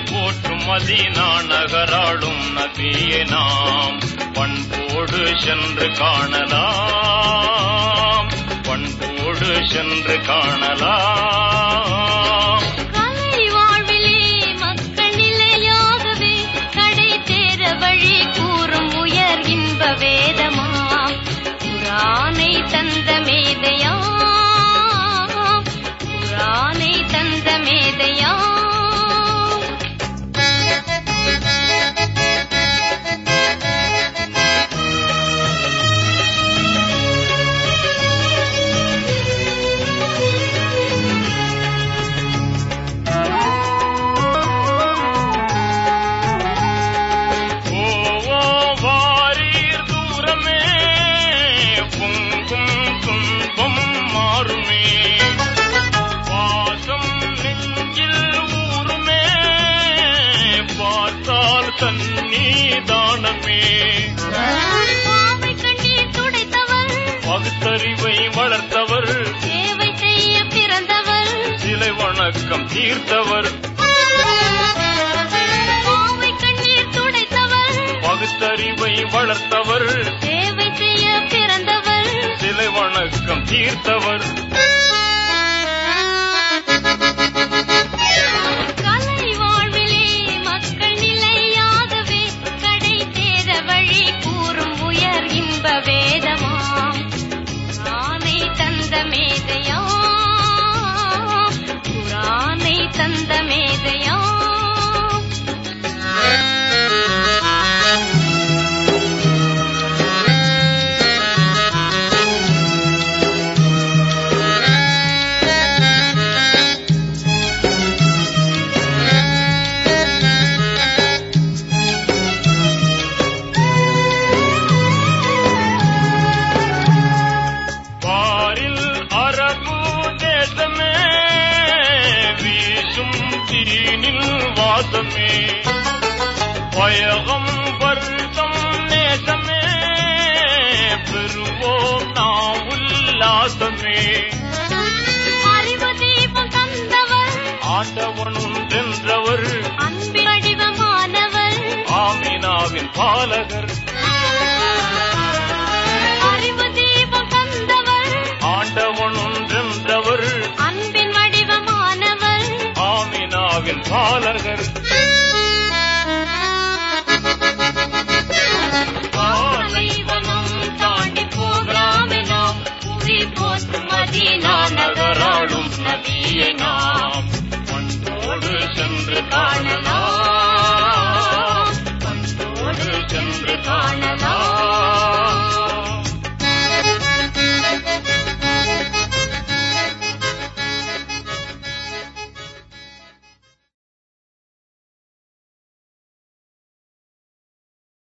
போற்றும் மதீனா நகராளும் நபியை நாம். பண்போடு சென்று காணலாம். பண்போடு சென்று காணலாம். சந்நிதானமே பாவை கண்ணீர் துடைத்தவர். பகுத்தறிவை வளர்த்தவர். சேவை செய்ய பிறந்தவர். சிலை வணக்கம் தீர்த்தவர். பாவை கண்ணீர் துடைத்தவர். பகுத்தறிவை வளர்த்தவர். சேவை செய்ய பிறந்தவர். சிலை வணக்கம் தீர்த்தவர். வாசமே பயகம் வருத்தம் நேசமே பெறுவோம் நாம் உல்லாசமே அறிவு தீபம் தந்தவர் ஆண்டவனும் வென்றவர் அன்பு வடிவமானவர். ஆமினாவின் பாலகர். பாலகர் பாலைவனம் தாண்டி போகாமே நாம் புவி போற்றும் மதீனா நகராளும் நபியை நாம்